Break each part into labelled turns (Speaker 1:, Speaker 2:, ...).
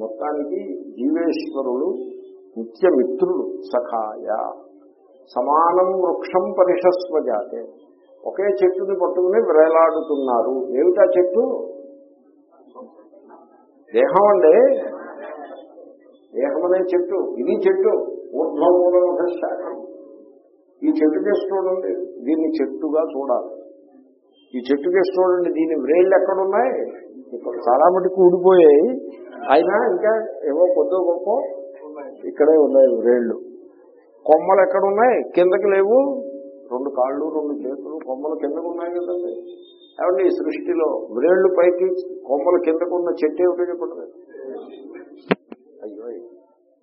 Speaker 1: మొత్తానికి జీవేశ్వరుడు నిత్యమిత్రుడు సఖాయ. సమానం వృక్షం పరిషస్వ జాతే ఒకే చెట్టుని పట్టుకుని వేలాడుతున్నారు. ఏమిటా చెట్టు? దేహం అండి. దేహం అనే చెట్టు. ఇది చెట్టు. ఊర్ధ్వమూలముఖ శాఖం ఈ చెట్టు కేసు చూడండి దీన్ని చెట్టుగా చూడాలి. ఈ చెట్టు కేసు చూడండి దీని వ్రేళ్ళు ఎక్కడున్నాయి? ఇక్కడ చాలా మటుకు ఊడిపోయాయి. అయినా ఇంకా ఏవో కొద్దో గొప్ప ఇక్కడే ఉన్నాయి వ్రేళ్ళు కొమ్మలు ఎక్కడున్నాయి? కిందకి లేవు. రెండు కాళ్ళు రెండు చేతులు కొమ్మలు కిందకు ఉన్నాయి కదండి. ఏమండి ఈ సృష్టిలో వ్రేళ్ళు పైకి కొమ్మలు కిందకు ఉన్న చెట్టు ఏమిటో చెప్పండి. అయ్యో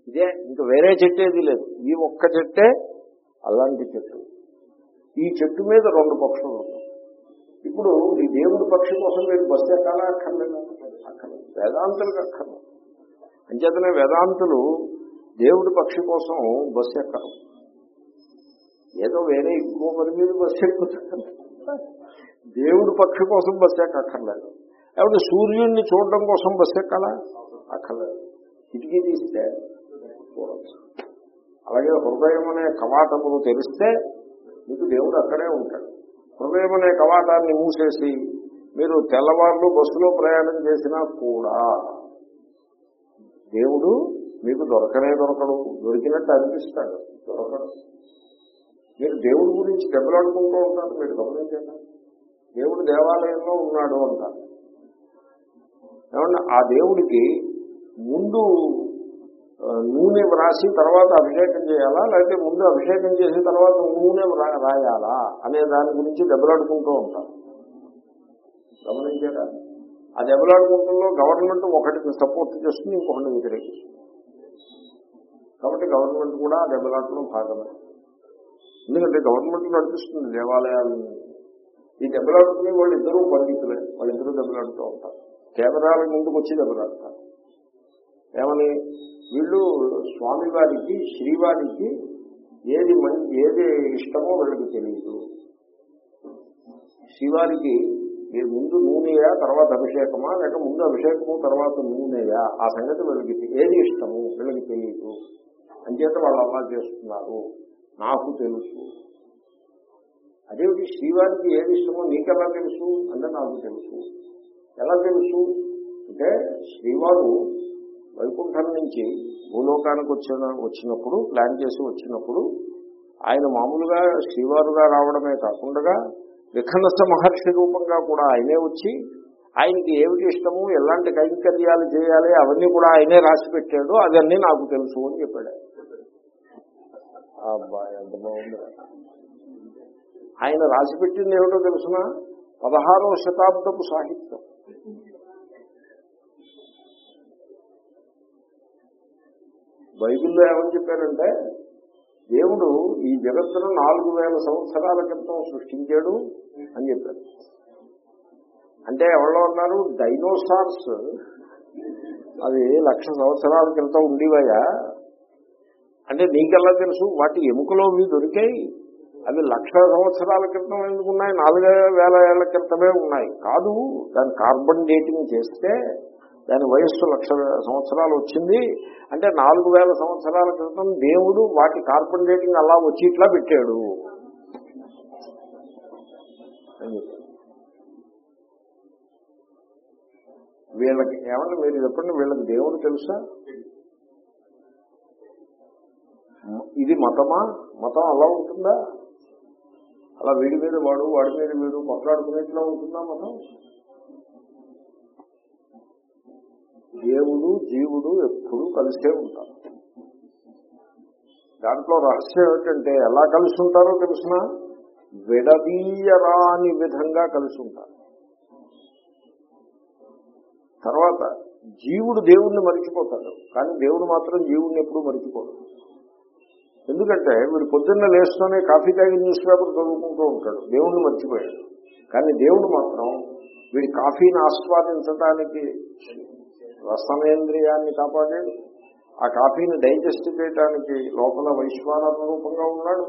Speaker 1: ఇదే ఇంకా వేరే చెట్టు ఏది లేదు. ఈ ఒక్క చెట్టే అలాంటి చెట్టు. ఈ చెట్టు మీద రెండు పక్షులు ఉన్నాయి. ఇప్పుడు ఈ దేవుడి పక్షి కోసం మీరు బస్సు ఎక్కాలా అక్కర్లేదు? అక్కర్లేదు. వేదాంతులకు అక్కర్లేదు. అంచేతనే వేదాంతులు దేవుడి పక్షి కోసం బస్సు ఎక్కరు. ఏదో వేరే ఇంకో పని మీద బస్సు ఎక్కుతారు. దేవుడి పక్షి కోసం బస్సు ఎక్కక్కర్లేదు లేకపోతే సూర్యుడిని చూడడం కోసం బస్సు ఎక్కాలా? అక్కర్లేదు. కిటికీ తీస్తే చూడవచ్చు అలాగే హృదయం అనే కవాటమును తెలిస్తే మీకు దేవుడు అక్కడే ఉంటాడు. హృదయం అనే కవాటాన్ని మూసేసి మీరు తెల్లవారులు బస్సులో ప్రయాణం చేసినా కూడా దేవుడు మీకు దొరకనే దొరకడు. దొరికినట్టు అనిపిస్తాడు. దొరకడు. మీరు దేవుడి గురించి దెబ్బలాడుకుంటూ ఉంటారు. మీరు గమనించండి. దేవుడు దేవాలయంలో ఉన్నాడు అంటారు. ఏమన్నా ఆ దేవుడికి ముందు నూనె వ్రాసి తర్వాత అభిషేకం చేయాలా? లేకపోతే ముందు అభిషేకం చేసిన తర్వాత నూనె రాయాలా? అనే దాని గురించి దెబ్బలాడుకుంటూ ఉంటారు గమనించారా? ఆ దెబ్బలాడుకుంటుల్లో గవర్నమెంట్ ఒకటికి సపోర్ట్ చేస్తుంది ఇంకొకటి వ్యతిరేకిస్తుంది కాబట్టి గవర్నమెంట్ కూడా ఆ దెబ్బలాటలో భాగమే. ఎందుకంటే గవర్నమెంట్ నడిపిస్తుంది దేవాలయాలని. ఈ దెబ్బలాడుకునే వాళ్ళు ఇద్దరూ పండితులే వాళ్ళిద్దరూ దెబ్బలాడుతూ ఉంటారు. కేంద్రాల ముందుకు వచ్చి దెబ్బలాడతారు. ఏమని? వీళ్ళు స్వామివారికి శ్రీవారికి ఏది ఏది ఇష్టమో వీళ్ళకి తెలియదు శ్రీవారికి మీరు ముందు నూనెయా తర్వాత అభిషేకమా లేక ముందు అభిషేకము తర్వాత నూనెయా? ఆ సంగతి వీళ్ళకి ఏది ఇష్టము వీళ్ళకి తెలియదు అంచేత వాళ్ళు అలా చేస్తున్నారు. నాకు తెలుసు. అదేమిటి శ్రీవారికి ఏది ఇష్టమో నీకెలా తెలుసు? అంటే నాకు తెలుసు. ఎలా తెలుసు? అంటే శ్రీవారు వైకుంఠం నుంచి భూలోకానికి వచ్చిన వచ్చినప్పుడు ప్లాన్ చేసి వచ్చినప్పుడు ఆయన మామూలుగా శ్రీవారుగా రావడమే కాకుండా విఖనస మహర్షి రూపంగా కూడా ఆయనే వచ్చి ఆయనకి ఏమిటి ఇష్టము ఎలాంటి కైంకర్యాలు చేయాలి అవన్నీ కూడా ఆయనే రాసి పెట్టాడు అవన్నీ నాకు తెలుసు అని చెప్పాడు. అబ్బా ఎంత బాగుంది. ఆయన రాసి పెట్టింది ఏమిటో తెలుసిన? పదహారవ శతాబ్దపు సాహిత్యం. బైబిల్లో ఏమని చెప్పారంటే దేవుడు ఈ జగత్తును నాలుగు వేల సంవత్సరాల క్రితం సృష్టించాడు అని చెప్పారు. అంటే ఎవరో ఉన్నారు? డైనోసార్స్. అవి లక్ష సంవత్సరాల క్రితం ఉండేవయ్యా. అంటే నీకెలా తెలుసు? వాటి ఎముకలో మీ దొరికాయి. అవి లక్ష సంవత్సరాల క్రితం ఎందుకు ఉన్నాయి? నాలుగు వేల ఏళ్ళ క్రితమే ఉన్నాయి. కాదు దాని కార్బన్ డేటింగ్ చేస్తే దాని వయస్సు లక్ష సంవత్సరాలు వచ్చింది. అంటే నాలుగు వేల సంవత్సరాల క్రితం దేవుడు వాటి కార్బన్ డేటింగ్ అలా వచ్చి ఇట్లా పెట్టాడు. వీళ్ళకి ఏమన్నా మీరు చెప్పండి వీళ్ళకి దేవుడు తెలుసా? ఇది మతమా? మతం అలా ఉంటుందా? అలా వీడి మీద వాడు వాడి మీద వీడు కొట్లాడుకునేట్లా ఉంటుందా మతం? దేవుడు జీవుడు ఎప్పుడూ కలిసే ఉంటారు. దాంట్లో రహస్యం ఏమిటంటే ఎలా కలిసి ఉంటారో తెలిసిన విడదీయరాని విధంగా కలిసి ఉంటారు. తర్వాత జీవుడు దేవుణ్ణి మరిచిపోతాడు కానీ దేవుడు మాత్రం జీవుడిని ఎప్పుడూ మరిచిపోడు. ఎందుకంటే వీడు పొద్దున్న లేస్తూనే కాఫీ తాగి న్యూస్ పేపర్ చదువుకుంటూ ఉంటాడు దేవుణ్ణి మర్చిపోయాడు. కానీ దేవుడు మాత్రం వీడి కాఫీని ఆస్వాదించడానికి రసనేంద్రియాన్ని కాపాడాడు ఆ కాఫీని డైజెస్ట్ చేయడానికి లోపల వైశ్వానర రూపంగా ఉన్నాడు.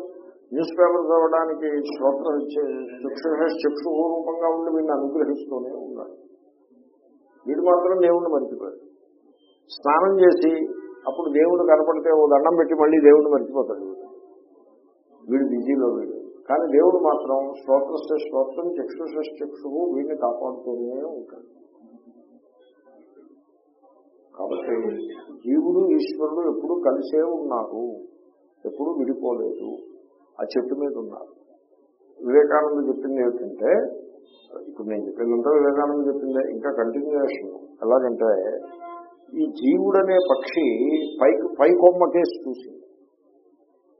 Speaker 1: న్యూస్ పేపర్ చదవడానికి శ్రోత్ర చక్షు రూపంగా ఉండి వీడిని అనుగ్రహిస్తూనే ఉన్నాడు. వీడు మాత్రం దేవుణ్ణి మర్చిపోయాడు. స్నానం చేసి అప్పుడు దేవుడు కనపడితే ఓ దండం పెట్టి మళ్ళీ దేవుడిని మర్చిపోతాడు వీడు. వీడు బిజీలో వీడు. కానీ దేవుడు మాత్రం శ్రోత్రస్య శ్రోత్రం చక్షుష చక్షువు వీడిని కాపాడుతూనే ఉంటాడు. కాబట్టి జీవుడు ఈశ్వరుడు ఎప్పుడు కలిసే ఉన్నారు. ఎప్పుడు విడిపోలేదు. ఆ చెట్టు మీద ఉన్నారు. వివేకానంద చెప్పింది ఏమిటంటే ఇప్పుడు నేను చెప్పిందంతా వివేకానంద చెప్పిందే ఇంకా కంటిన్యూషన్ ఎలాగంటే ఈ జీవుడనే పక్షి పైకి పై కొమ్మకేసి చూసింది.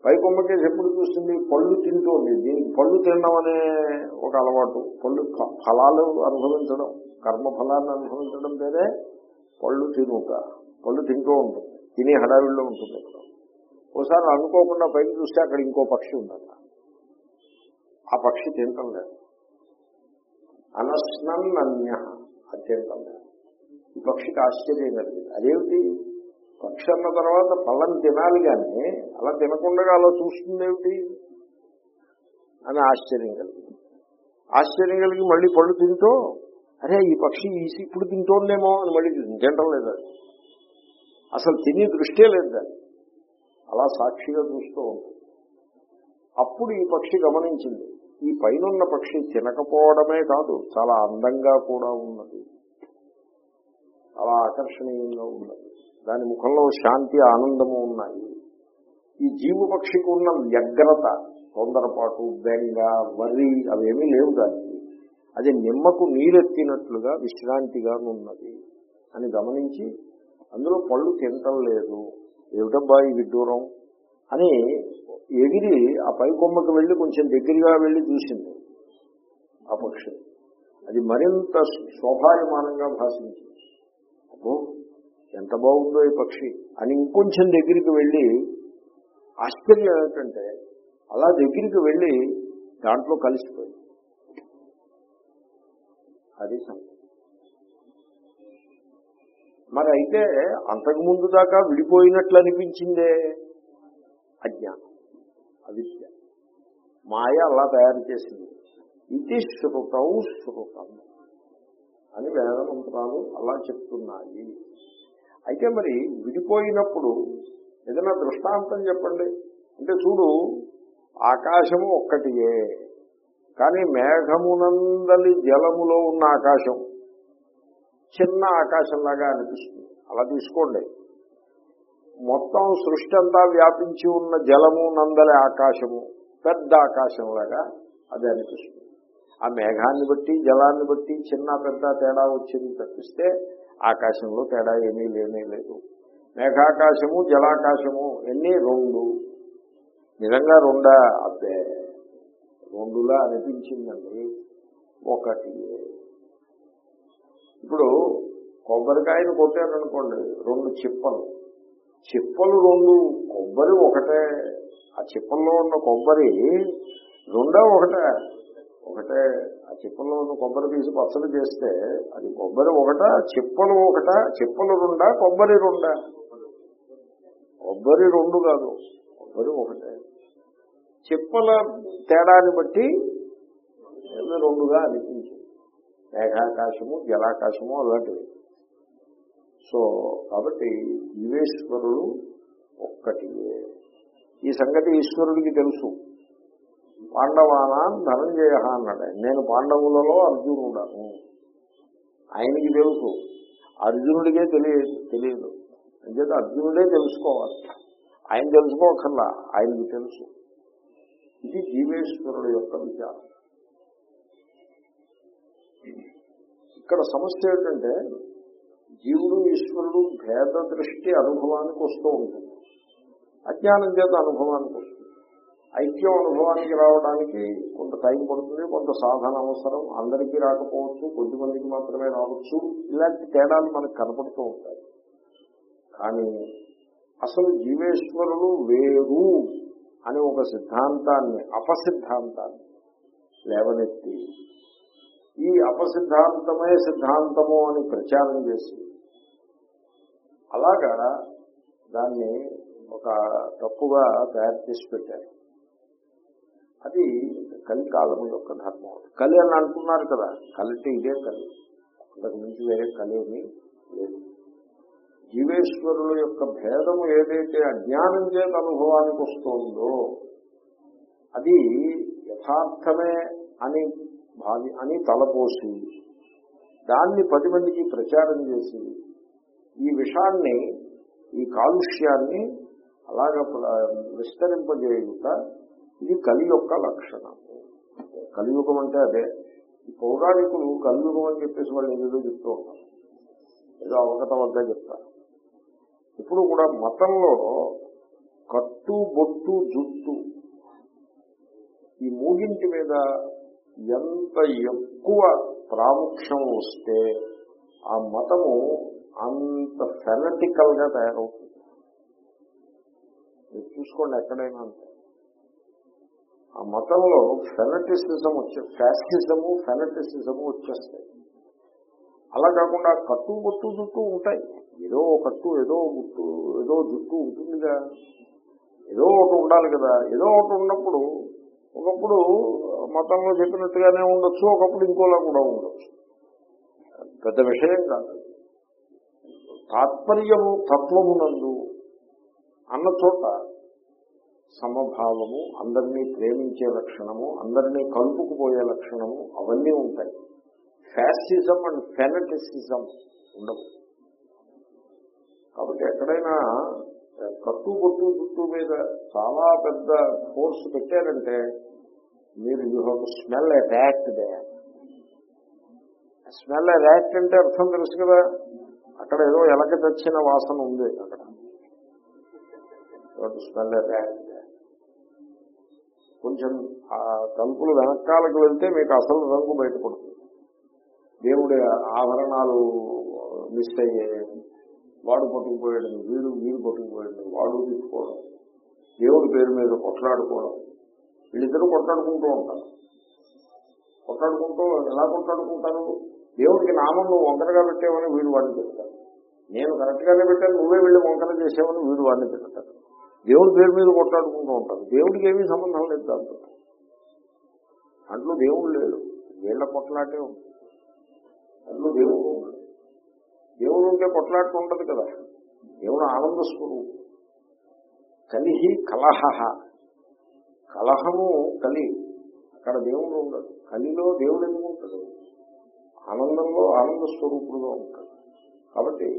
Speaker 1: పై కొమ్మకేసి ఎప్పుడు చూసింది? పళ్ళు తింటోంది. దీనికి పళ్ళు తినడం అనే ఒక అలవాటు. పళ్ళు ఫలాలు అనుభవించడం. కర్మ ఫలాన్ని అనుభవించడం పేరే పళ్ళు తినుక పళ్ళు తింటూ ఉంటుంది. తినే హడావిడిలో ఉంటుంది ఇక్కడ ఒకసారి అనుకోకుండా పైకి చూస్తే అక్కడ ఇంకో పక్షి ఉందట. ఆ పక్షి తింటం లేదు. అనస్నన్య అది తింటం లేదు. ఈ పక్షికి ఆశ్చర్యం కలిగింది. అదేమిటి? పక్షి అన్న తర్వాత పళ్ళని తినాలి కానీ అలా తినకుండా అలా చూస్తుందేమిటి అని ఆశ్చర్యం కలిగింది. ఆశ్చర్యం కలిగి మళ్ళీ పళ్ళు తింటూ అరే ఈ పక్షి ఈసి ఇప్పుడు తింటోందేమో అని మళ్ళీ తింటం లేదు అసలు తిని దృష్టే లేదు దాన్ని. అలా సాక్షిగా చూస్తూ ఉంటుంది అప్పుడు ఈ పక్షి గమనించింది. ఈ పైన పక్షి తినకపోవడమే కాదు చాలా అందంగా కూడా ఉన్నది. చాలా ఆకర్షణీయంగా ఉన్నది. దాని ముఖంలో శాంతి ఆనందము ఉన్నాయి. ఈ జీవు పక్షికి ఉన్న వ్యగ్రత తొందరపాటు బెంగ వరి అవేమీ లేవు దానికి. అది నిమ్మకు నీరెత్తినట్లుగా విశ్రాంతిగా ఉన్నది అని గమనించి అందులో పళ్ళు తినటం లేదు. ఏమిటబ్బా ఈ విడ్డూరం? అని ఎగిరి ఆ పై కొమ్మకి వెళ్ళి కొంచెం దగ్గరగా వెళ్ళి చూసింది ఆ పక్షి. అది మరింత శోభాయమానంగా భాషించింది. అబ్బో ఎంత బాగుందో ఈ పక్షి అని ఇంకొంచెం దగ్గరికి వెళ్ళి ఆశ్చర్యం ఏంటంటే అలా దగ్గరికి వెళ్ళి దాంట్లో కలిసిపోయింది. అది సంగతి మరి అయితే అంతకు ముందు దాకా విడిపోయినట్లు అనిపించిందే? అజ్ఞానం. అవిద్య. మాయ అలా తయారు చేసింది. ఇది శృతం శృతం అని వేదమంత్రాలు అలా చెప్తున్నాయి. అయితే మరి విడిపోయినప్పుడు ఏదైనా దృష్టాంతం చెప్పండి. అంటే చూడు ఆకాశము ఒక్కటియే. కానీ మేఘమునందలి జలములో ఉన్న ఆకాశం చిన్న ఆకాశంలాగా అనిపిస్తుంది. అలా తీసుకోండి. మొత్తం సృష్టి అంతా వ్యాపించి ఉన్న జలము నందలి ఆకాశము పెద్ద ఆకాశంలాగా అది అనిపిస్తుంది. ఆ మేఘాన్ని బట్టి జలాన్ని బట్టి చిన్న పెద్ద తేడా వచ్చింది తప్పిస్తే ఆకాశంలో తేడా ఏమీ లేనే లేదు. మేఘాకాశము జలాకాశము ఎన్ని? రెండు. నిజంగా రెండా? అబ్బే. రెండులా అనిపించిందండి. ఒకటి ఇప్పుడు కొబ్బరికాయను కొట్టారనుకోండి రెండు చిప్పలు. చిప్పలు రెండు కొబ్బరి ఒకటే. ఆ చిప్పల్లో ఉన్న కొబ్బరి రెండో ఒకటే. ఒకటే. ఆ చిప్పల్లో ఉన్న కొబ్బరి తీసి పచ్చడి చేస్తే అది కొబ్బరి ఒకట చిప్పలు ఒకట చిప్పలు రెండా కొబ్బరి రెండా? కొబ్బరి రెండు కాదు కొబ్బరి ఒకటే. చెప్పల తేడాన్ని బట్టి రెండుగా అనిపించింది. మేఘాకాశము జలాకాశము అలాంటివి. సో కాబట్టి జీవేశ్వరుడు ఒక్కటియే. ఈ సంగతి ఈశ్వరుడికి తెలుసు. పాండవానా ధనంజయ అన్నాడు. నేను పాండవులలో అర్జునుడను ఆయనకి తెలుసు. అర్జునుడికే తెలియదు తెలియదు. అంచేత అర్జునుడే తెలుసుకోవాలి. ఆయన తెలుసుకోకర్లా. ఆయనకి తెలుసు. ఇది జీవేశ్వరుడు యొక్క విచారం. ఇక్కడ సమస్య ఏంటంటే జీవుడు ఈశ్వరుడు భేద దృష్టి అనుభవానికి వస్తూ ఉంటుంది. అజ్ఞానం చేత అనుభవానికి వస్తుంది. ఐక్యం అనుభవానికి రావడానికి కొంత టైం పడుతుంది కొంత సాధన అవసరం అందరికీ రాకపోవచ్చు కొద్దిమందికి మాత్రమే రావచ్చు ఇలాంటి తేడాలు మనకు కనపడుతూ ఉంటాయి. కానీ అసలు జీవేశ్వరులు వేరు. అని ఒక సిద్ధాంతాన్ని అపసిద్ధాంతాన్ని లేవనెత్తి ఈ అపసిద్ధాంతమే సిద్ధాంతము అని ప్రచారం చేసి అలాగా దాన్ని ఒక తప్పుగా తయారు చేసి పెట్టారు. అది కలికాలం యొక్క ధర్మం. కలి అని అంటున్నారు కదా కలితే ఇదే కలి. అంతకు మించి వేరే కలి ఏమీ లేదు. జీవేశ్వరుల యొక్క భేదము ఏదైతే అజ్ఞానం చేత అనుభవానికి వస్తుందో అది యథార్థమే అని భావి అని తలపోసి దాన్ని పది మందికి ప్రచారం చేసి ఈ విషాన్ని ఈ కాలుష్యాన్ని అలాగ విస్తరింపజేయుట ఇది కలి యొక్క లక్షణం. కలియుగం అంటే అదే. ఈ పౌరాణికులు కలియుగం అని చెప్పేసి వాళ్ళు ఏదో చెప్తూ ఉంటారు ఏదో అవగత వద్ద చెప్తారు. ఇప్పుడు కూడా మతంలో కట్టు బొట్టు జుట్టు ఈ మూగింటి మీద ఎంత ఎక్కువ ప్రాముఖ్యం వస్తే ఆ మతము అంత ఫెనటికల్గా తయారవుతుంది. మీరు చూసుకోండి ఎక్కడైనా అంటే. ఆ మతంలో ఫెనటిసిజం వచ్చే ఫ్యాసిజము ఫెనటిసిజము వచ్చేస్తాయి. అలా కాకుండా కట్టు బొట్టు జుట్టు ఉంటాయి. ఏదో ఒకట్టు కట్టు ఏదో గుట్టు ఏదో జుట్టు ఉంటుందిగా. ఏదో ఒకటి ఉండాలి కదా. ఏదో ఒకటి ఉన్నప్పుడు ఒకప్పుడు మతంలో చెప్పినట్టుగానే ఉండొచ్చు ఒకప్పుడు ఇంకోలా కూడా ఉండొచ్చు. పెద్ద విషయం కాదు. తాత్పర్యము తత్వమునందు అన్న చోట సమభావము అందరినీ ప్రేమించే లక్షణము అందరినీ కలుపుకుపోయే లక్షణము అవన్నీ ఉంటాయి. ఫ్యాసిజం అండ్ ఫెనటిసిజం ఉండవు. కాబట్టి ఎక్కడైనా కట్టు బొట్టు చుట్టూ మీద చాలా పెద్ద ఫోర్స్ పెట్టారంటే మీరు you have smell attacked they. Smell attacked అంటే అర్థం తెలుసు కదా? అక్కడ ఏదో ఎలక తెచ్చిన వాసన ఉంది అక్కడ. స్మెల్ అటాక్ట్ కొంచెం ఆ తలుపులు వెనకాలకు వెళ్తే మీకు అసలు రంగు బయటపడుతుంది. దేవుడి ఆభరణాలు మిస్ అయ్యాయి వాడు కొట్టుకుపోయాడు వీడు వీడు పట్టుకుపోయాడు వాడు తీసుకోవడం దేవుడి పేరు మీద కొట్లాడుకోవడం వీళ్ళిద్దరూ కొట్లాడుకుంటూ ఉంటారు. కొట్లాడుకుంటూ ఎలా కొట్లాడుకుంటారు? దేవుడికి నామం నువ్వు వంకరగా పెట్టేవని వీడు వాడిని చెప్తారు నేను కరెక్ట్ గానే పెట్టాను నువ్వే వెళ్ళి వంకర చేసేవని వీడు వాడిని చెప్తారు దేవుడి పేరు మీద కొట్లాడుకుంటూ ఉంటారు. దేవుడికి ఏమీ సంబంధం లేదు దాంతో. దాంట్లో దేవుడు లేడు. వీళ్ళ కొట్లాటే ఉంటుంది అందులో దేవుడు దేవుడు ఉంటే కొట్లాడుతూ ఉండదు కదా. దేవుడు ఆనంద స్వరూపం. కలిహి కలహ. కలహము కలి. అక్కడ దేవుడు ఉండదు కలిలో దేవుడు ఎందుకు ఉంటాడు? ఆనందంలో ఆనంద స్వరూపుడుగా ఉంటాడు. కాబట్టి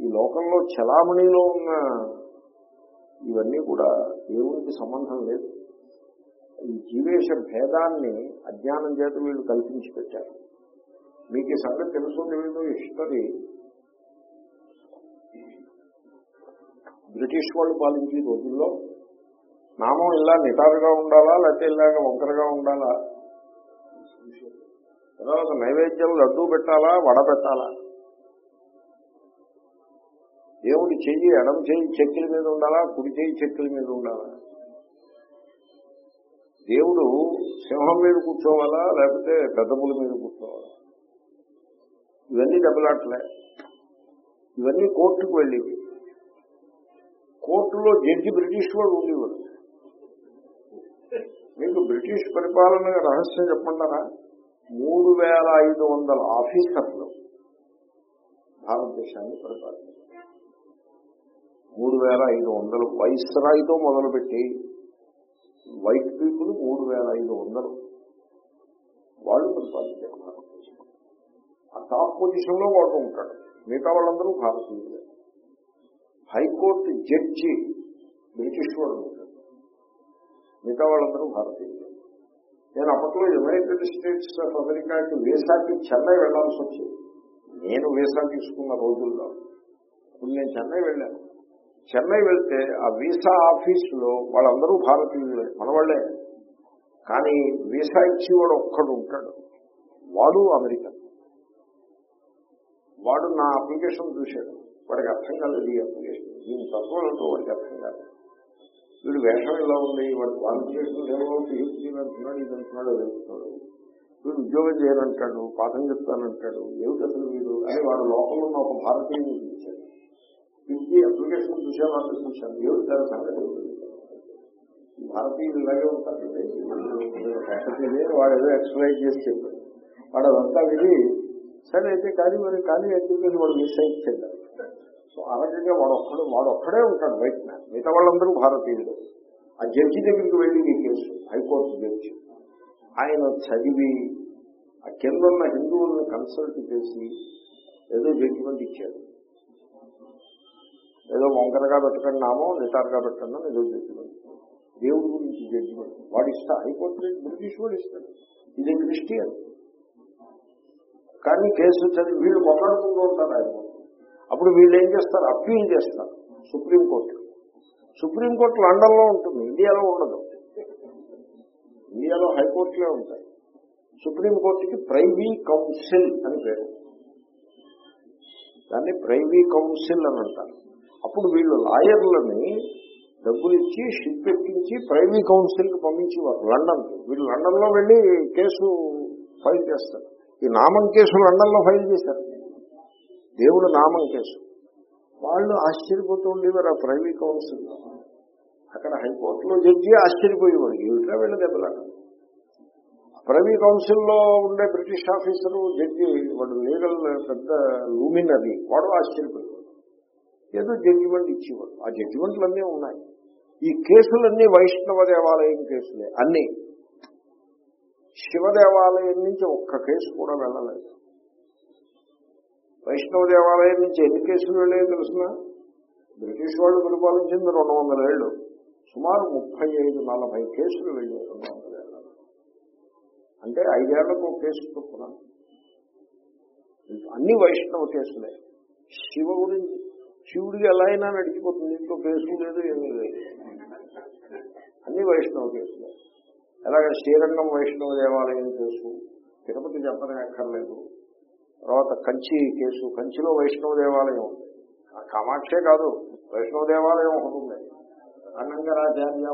Speaker 1: ఈ లోకంలో చలామణిలో ఉన్న ఇవన్నీ కూడా దేవునికి సంబంధం లేదు. ఈ జీవేశ భేదాన్ని అజ్ఞానం చేత వీళ్ళు కల్పించి పెట్టారు. మీకు ఈ సంగతి తెలుసు వీళ్ళు హిస్టరీ బ్రిటిష్ వాళ్ళు పాలించే రోజుల్లో నామం ఇలా నిటారుగా ఉండాలా లేకపోతే ఇలాగ వంకరగా ఉండాలా? తర్వాత నైవేద్యం లడ్డూ పెట్టాలా వడ పెట్టాలా? దేవుడి చెయ్యి ఎడం చేయి చెక్కుల మీద ఉండాలా కుడి చేయి చెక్కుల మీద ఉండాలా? దేవుడు సింహం మీద కూర్చోవాలా లేకపోతే పెద్దముల మీద కూర్చోవాలా? ఇవన్నీ దెబ్బలాట్లే. ఇవన్నీ కోర్టుకు వెళ్ళేవి. కోర్టులో జడ్జి బ్రిటిష్ వాడు ఉండేవాడు. మీకు బ్రిటిష్ పరిపాలన రహస్యం చెప్పంటారా మూడు వేల ఐదు వందల ఆఫీసర్లు భారతదేశాన్ని పరిపాలించారు. మూడు వేల ఐదు వందలు వైస్రాయితో మొదలుపెట్టి వైట్ పీపుల్ మూడు వేల ఐదు వందలు వాళ్ళు పరిపాలించారు భారతదేశం ఆ టాప్ పొజిషన్లో వాడు ఉంటాడు. మిగతా వాళ్ళందరూ భారతీయులే. హైకోర్టు జడ్జి బ్రిటిష్ వాళ్ళు మిగతా వాళ్ళందరూ భారతీయులు. నేను అప్పట్లో యునైటెడ్ స్టేట్స్ ఆఫ్ అమెరికాకి వీసాకి చెన్నై వెళ్ళాల్సి వచ్చింది. నేను వీసా తీసుకున్న రోజుల్లో. ఇప్పుడు నేను చెన్నై వెళ్ళాను. చెన్నై వెళ్తే ఆ వీసా ఆఫీసులో వాళ్ళందరూ భారతీయులే మనవాళ్ళే. కానీ వీసా ఇచ్చేవాడు ఒక్కడు ఉంటాడు. వాడు అమెరికన్. వాడు నా అప్లికేషన్ చూశాడు. వాడికి అర్థం కాలేదు ఈ అప్లికేషన్. దీని తత్వం ఏంటో వాడికి అర్థం కాలేదు. వీడు వేషం ఇలా ఉంది? వాడు క్వాలిఫికేషన్ ఏమో పిహెచ్డీ అంటున్నాడు ఇది అంటున్నాడు అది అంటున్నాడు. వీడు ఉద్యోగం చేయాలంటాడు పాఠం చెప్తానంటాడు. ఏమిటి అసలు వీడు? అని వాడు లోపల ఉన్న ఒక భారతీయుని చూశాడు పిలిచి అప్లికేషన్ చూశాను అంటే చూశాను ఏమిటి దాని సంగతి? భారతీయులు ఇలాగే ఉంటారు వాడు ఏదో ఎక్స్ప్లెయిన్ చేసి చెప్పాడు. వాడు అదంతా విని సరే అయితే కానీ మరి కానీ ఎడ్యుకేషన్ వాడు మిస్ ఇచ్చాడు సో ఆ రకంగా వాడొక్కడు వాడొక్కడే ఉంటాడు బయట. మిగతా వాళ్ళందరూ భారతీయులు. ఆ జడ్జి దగ్గరికి వెళ్ళి ఈ కేసు హైకోర్టు జడ్జి. ఆయన చదివి ఆ కింద ఉన్న హిందువులను కన్సల్ట్ చేసి ఏదో జడ్జిమెంట్ ఇచ్చాడు. ఏదో వంకరగా పెట్టకండి నామో నిటారుగా పెట్టండి ఏదో జడ్జిమెంట్ దేవుడి గురించి జడ్జిమెంట్ వాడు ఇస్తా హైకోర్టు బ్రిటిష్ వాడు ఇస్తాడు. ఇది క్రిస్టియన్ కానీ కేసు చదివి వీళ్ళు కొట్లాడుకుంటూ ఉంటారు ఆయన. అప్పుడు వీళ్ళు ఏం చేస్తారు? అప్పీల్ చేస్తారు. సుప్రీంకోర్టు సుప్రీంకోర్టు లండన్లో ఉంటుంది. ఇండియాలో ఉండదు. ఇండియాలో హైకోర్టులే ఉంటాయి. సుప్రీంకోర్టుకి ప్రైవీ కౌన్సిల్ అని పేరు. దాన్ని ప్రైవీ కౌన్సిల్ అని అంటారు. అప్పుడు వీళ్ళు లాయర్లని డబ్బులు ఇచ్చి షిప్ ఎక్కించి ప్రైవీ కౌన్సిల్కి పంపించేవారు లండన్ వీళ్ళు లండన్లో వెళ్ళి కేసు ఫైల్ చేస్తారు. ఈ నామం కేసు లండన్లో ఫైల్ చేశారు. దేవుడు నామం కేసు వాళ్ళు ఆశ్చర్యపోతూ ఉండేవారు ఆ ప్రైవీ కౌన్సిల్ అక్కడ హైకోర్టులో జడ్జి ఆశ్చర్యపోయేవాడు ఏమిట్రా వీళ్ళ దెబ్బలాట ప్రైవీ కౌన్సిల్లో ఉండే బ్రిటిష్ ఆఫీసరు జడ్జి వాడు లీగల్ పెద్ద లూమిన్ అది వాడు ఆశ్చర్యపోయేవాడు. ఏదో జడ్జిమెంట్ ఇచ్చేవాడు. ఆ జడ్జిమెంట్లన్నీ ఉన్నాయి. ఈ కేసులన్నీ వైష్ణవ దేవాలయం కేసులే అన్నీ. శివ దేవాలయం నుంచి ఒక్క కేసు కూడా వెళ్ళలేదు. వైష్ణవ దేవాలయం నుంచి ఎన్ని కేసులు వెళ్ళాయో తెలుసిన? బ్రిటిష్ వాళ్ళు పరిపాలించింది రెండు వందల ఏళ్ళు. సుమారు ముప్పై ఐదు నలభై కేసులు వెళ్ళాయి రెండు వందల ఏళ్ళలో. అంటే ఐదేళ్ళకు ఒక కేసు చొప్పున. అన్ని వైష్ణవ కేసులే. శివ గురించి శివుడికి ఎలా అయినా నడిచిపోతుంది. ఇంట్లో కేసు లేదు ఏమీ లేదు. అన్ని వైష్ణవ కేసులే. ఎలాగ శ్రీరంగం వైష్ణవ దేవాలయం కేసు. తిరుపతి చెప్పనే ఎక్కర్లేదు. తర్వాత కంచి కేసు కంచిలో వైష్ణవ దేవాలయం ఉంది. ఆ కామాక్షే కాదు వైష్ణవ దేవాలయం ఒకటి ఉంది. అన్నంగరాచార్య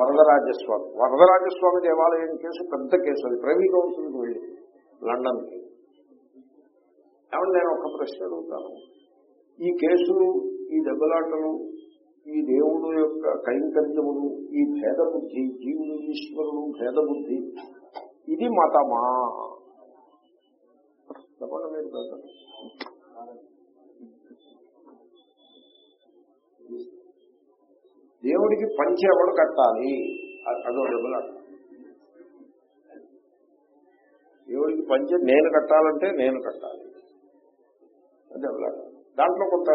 Speaker 1: వరదరాజస్వామి. వరదరాజస్వామి దేవాలయం కేసు పెద్ద కేసు అది ప్రైవీ కౌన్సిల్కి వెళ్ళి లండన్కి. ఏమన్నా నేను ఒక ప్రశ్న అడుగుతాను. ఈ కేసులు ఈ దెబ్బలాటలు ఈ దేవుడు యొక్క కైంకర్యములు ఈ భేద బుద్ధి జీవుడు ఈశ్వరుడు భేద బుద్ధి ఇది మతమా? చెప్పండి మీరు దేవుడికి పంచి ఎవడు కట్టాలి? అదో దెబ్బలాట దేవుడికి పంచి నేను కట్టాలంటే నేను కట్టాలి. అదే దాంట్లో కొంత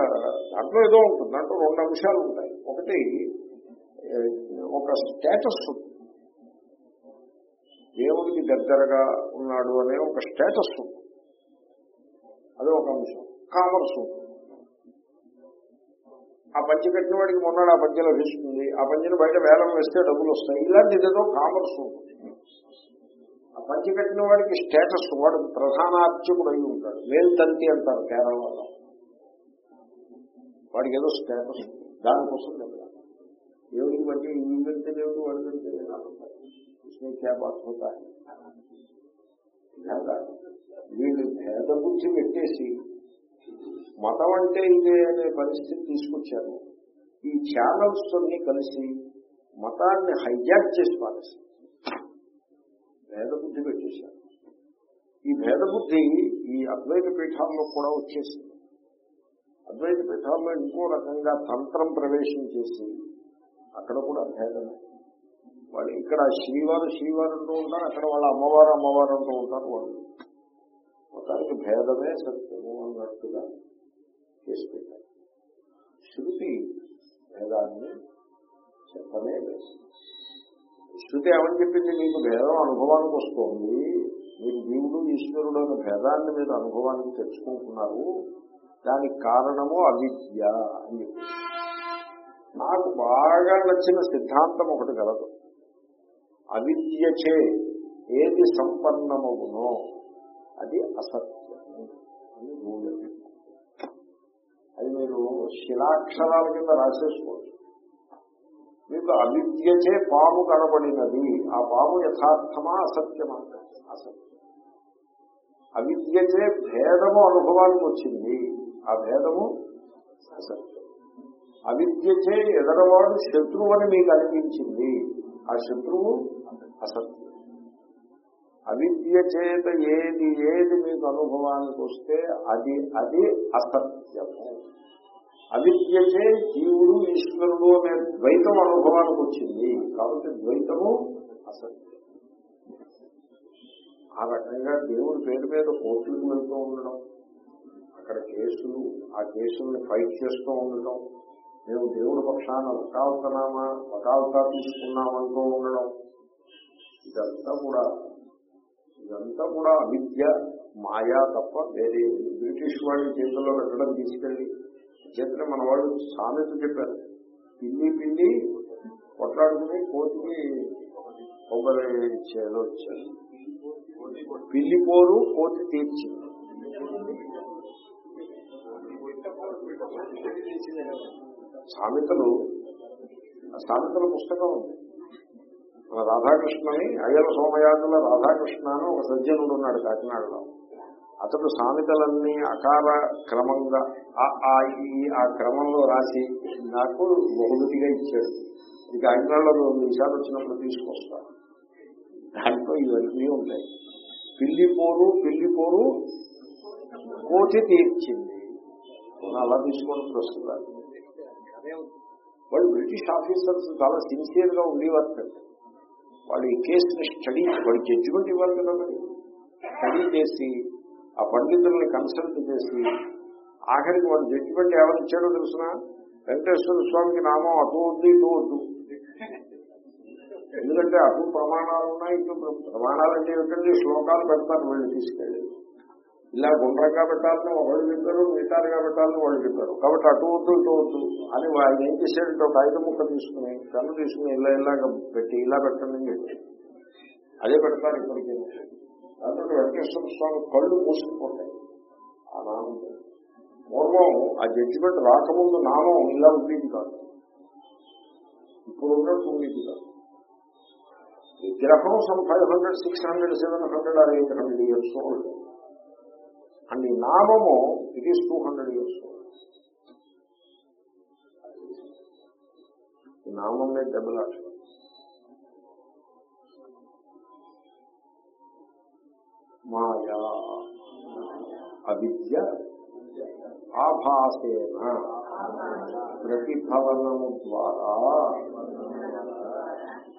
Speaker 1: దాంట్లో ఏదో ఉంటుంది. దాంట్లో రెండు అంశాలు ఉంటాయి. ఒకటి ఒక స్టేటస్ ఉంటుంది దేవుడికి దగ్గరగా ఉన్నాడు అనే ఒక స్టేటస్ ఉంటుంది అది ఒక అంశం. కామర్స్. ఆ పంచి కట్టిన వాడికి మొన్నాడు ఆ పంచి లభిస్తుంది ఆ పంచిని బయట వేలం వేస్తే డబ్బులు వస్తాయి. ఇలాంటిది ఏదో కామర్స్. ఆ పంచి కట్టిన వాడికి స్టేటస్ వాడు ప్రధానార్చకుడు అయి ఉంటాడు మేల్తంతి అంటారు కేరళలో. వాడికి ఏదో స్టేటస్. దానికోసం చెప్పాలి. దేవుడికి బట్టి ఈ వెళ్తే దేవుడు వాడు వెళ్తే నేను అనుకుంటాను వీళ్ళు భేద బుద్ధి పెట్టేసి మతం అంటే ఇదే అనే పరిస్థితి తీసుకొచ్చారు. ఈ ఛానల్స్ అన్ని కలిసి మతాన్ని హైజాక్ చేసి పారేసి భేద బుద్ధి పెట్టేశారు. ఈ భేద బుద్ధి ఈ అద్వైత పీఠాల్లో కూడా వచ్చేసింది. అద్వైత పీఠాల్లో ఇంకో రకంగా తంత్రం ప్రవేశం చేసి అక్కడ కూడా భేదమే వాళ్ళు ఇక్కడ శ్రీవారు శ్రీవారు అంటూ ఉంటారు అక్కడ వాళ్ళ అమ్మవారు అమ్మవారు అంటూ ఉంటారు వాళ్ళు. మొత్తానికి భేదమే సత్యము అన్నట్టుగా చేసి పెట్టారు. శృతి భేదాన్ని చెప్పనే లేదు. శృతి ఏమని చెప్పింది? మీకు భేదం అనుభవానికి వస్తుంది. మీరు జీవుడు ఈశ్వరుడు అనే భేదాన్ని మీరు అనుభవానికి తెచ్చుకుంటున్నారు. దానికి కారణము అవిద్య అని నాకు బాగా నచ్చిన సిద్ధాంతం ఒకటి కలదు. అవిద్యచే ఏది సంపన్నమవునో అది అసత్యము అని రూల్ అది మీరు శిలాక్షరాల కింద రాసేసుకోవచ్చు. మీకు అవిద్యచే పాము కనబడినది ఆ పాము యథార్థమా అసత్యమా? అసత్యం. అవిద్యచే భేదము అనుభవానికి వచ్చింది ఆ భేదము అసత్యం. అవిద్యచే ఎదరవాడు శత్రువు అని మీకు అనిపించింది ఆ శత్రువు అసత్యం అవిద్య చేత ఏది ఏది మీకు అనుభవానికి వస్తే అది అది అసత్యము. అవిద్యచే జీవుడు ఈశ్వరుడు అనే ద్వైతం అనుభవానికి వచ్చింది. కాబట్టి ద్వైతము అసత్యం. ఆ రకంగా దేవుడి పేరు మీద కోర్టులకు వెళ్తూ ఉండడం అక్కడ కేసులు ఆ కేసుల్ని ఫైట్ చేస్తూ ఉండడం మేము దేవుడి పక్షాన వకాల్తనామా వకాల్తా తీసుకున్నామంటూ ఉండడం ఇదంతా కూడా ఇదంతా కూడా అవిద్య మాయా తప్ప వేరే బ్రిటిష్ వాళ్ళ చేతుల్లో పెట్టడం తీసుకెళ్ళి చేతులు మన వాళ్ళు సామెత చెప్పారు. పిండి పిండి కొట్లాడుకుని కోతికి కొబ్బరి చేలో వచ్చారు. పిల్లి పోరు కోతి తీర్చింది. సామెతలు ఆ సామెతల పుస్తకం ఉంది. రాధాకృష్ణని అయ్యల సోమయాజుల రాధాకృష్ణ అని ఒక సజ్జనుడు ఉన్నాడు కాకినాడలో. అతడు సామెతలన్నీ అకార క్రమంగా ఆ ఆ ఈ ఆ క్రమంలో రాసి నాకు బహుమతిగా ఇచ్చాడు. ఇది కాకినాడలో రెండు విషయాలు వచ్చినప్పుడు తీసుకొస్తా. దాంట్లో ఇవన్నీ ఉంటాయి. పిల్లి పోరు పిల్లి పోరు తీర్చింది. మనం అలా తీసుకోవడం ప్రస్తుతం వాళ్ళు బ్రిటిష్ ఆఫీసర్స్ చాలా సిన్సియర్గా ఉండేవారు కదా. వాళ్ళు ఈ కేసుని స్టడీ వాళ్ళు జడ్జిమెంట్ ఇవ్వాలి కదా మరి. స్టడీ చేసి ఆ పండితుల్ని కన్సల్ట్ చేసి ఆఖరికి వాడు జడ్జిమెంట్ ఏమని ఇచ్చాడో తెలుసిన? వెంకటేశ్వర స్వామికి నామం అటు వద్దు ఇటు వద్దు. ఎందుకంటే అటు ప్రమాణాలు ఉన్నాయి ఇటు ప్రమాణాలు అంటే ఏంటంటే శ్లోకాలు పెడతారు వీళ్ళు తీసుకెళ్ళి. ఇలా గుండ్రంగా పెట్టాలని ఒకళ్ళు చెప్పారు మిగతాలుగా పెట్టాలని వాళ్ళు చెప్పారు కాబట్టి అటు వద్దు ఇటు వద్దు అని వాళ్ళు ఏం చేశాడంటే ఒక ఐదు ముక్క తీసుకుని కన్ను తీసుకుని ఇలా ఇలాగ పెట్టి ఇలా పెట్టండి చెప్పి అదే పెడతారు ఇప్పటికే. దాంతో వెంకటేశ్వర స్వామి కళ్ళు మూసుకుపోతాయి. ఆ నామం పూర్వం ఆ జడ్జిమెంట్ రాకముందు నామం ఇలా ఉండేది కాదు. ఇప్పుడు ఉన్నట్టు ఉండేది కాదు. విగ్రహం some five hundred six hundred seven hundred or eight hundred years old and ఈ నామము it is two hundred years నామం మీద దెబ్బలాట మాయా. అవిద్య. ఆభాసేన. ప్రతిఫలనము ద్వారా.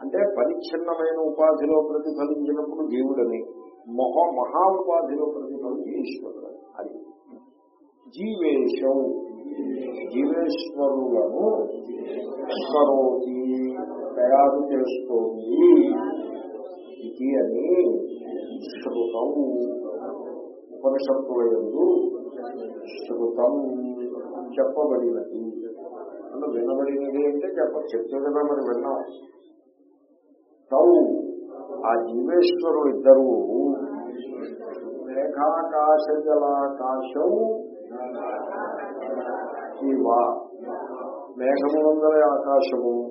Speaker 1: అంటే పరిచ్ఛిన్నమైన ఉపాధిలో ప్రతిఫలించినప్పుడు దేవుడని. మొహ మహా ఉపాధిలో ప్రతిఫలం ఈశ్వరుడు. అది జీవేశం. జీవేశ్వరులను కరోతి తయారు చేస్తోంది. ఇది అని శృతం. ఉపనిషత్తులందు శృతం చెప్పబడినది. అంటే వినబడినది అంటే చెప్ప చెప్తే కదా మరి విన్నాం. తౌ ఆ జీవేశ్వరు ఇద్దరు మేఘాకాశ జలాకాశం ఇవ మేఘమునందరి ఆకాశము.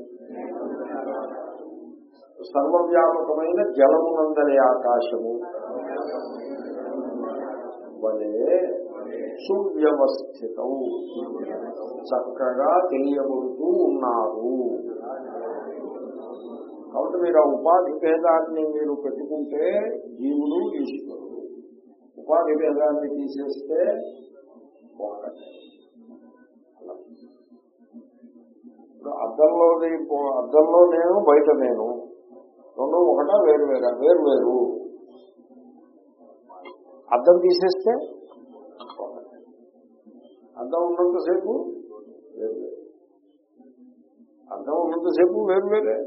Speaker 1: సర్వవ్యాపకమైన జలమునందరి ఆకాశము. వలే సువ్యవస్థితం. చక్కగా తెలియబడుతూ ఉన్నారు. కాబట్టి మీరు ఆ ఉపాధి భేదాన్ని మీరు పెట్టుకుంటే జీవుడు ఈశ్వరుడు. ఉపాధి భేదాన్ని తీసేస్తే ఒక్కటే ఇప్పుడు అద్దంలోది అద్దంలో నేను బయట నేను. రెండు ఒకట వేరు వేరా? వేరు వేరు. అద్దం తీసేస్తే అద్దం ఉన్నంతసేపు వేరు వేరు. అద్దం ఉన్నంతసేపు వేరు వేరే.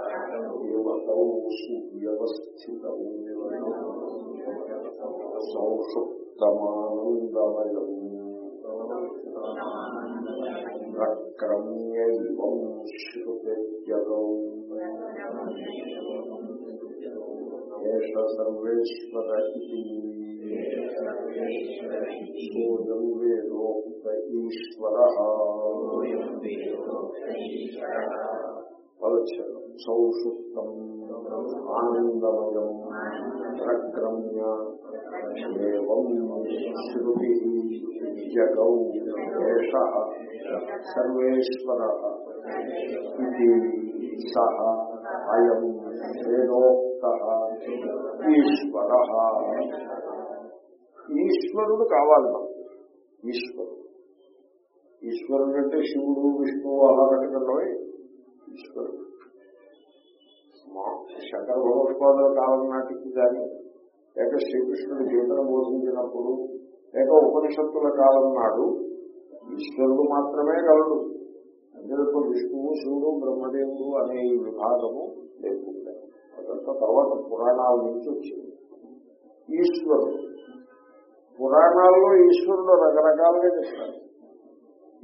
Speaker 1: మాయాభాసేన జీవేశౌ కరోమి ప్రక్రమ్యైవం ఏష సర్వేశ్వర ఇది సోయం వేదోక్త ఈశ్వర కావచ్చాడు సౌషుప్తం ఆనందమయం ప్రక్రమ్య శృతి జగౌ ఏష సర్వేశ్వర ఇది సహ అయం వేదోక్త ఈశ్వర ఈశ్వరుడు కావాలి మనకు ఈశ్వరుడు. ఈశ్వరుడు అంటే శివుడు విష్ణువు అలా పెట్టకండి ఈశ్వరుడు మా శంకర భగవత్పాదుల కాలం నాటికి కానీ లేక శ్రీకృష్ణుడు గీతను బోధించినప్పుడు లేక ఉపనిషత్తుల కాలం నాడు ఈశ్వరుడు మాత్రమే కలడు. అందరితో విష్ణువు శివుడు బ్రహ్మదేవుడు అనే ఈ విభాగము లేకుండా అదంతా తర్వాత పురాణాల నుంచి వచ్చింది. ఈశ్వరుడు. పురాణాల్లో ఈశ్వరుడు రకరకాలుగా చెప్తారు.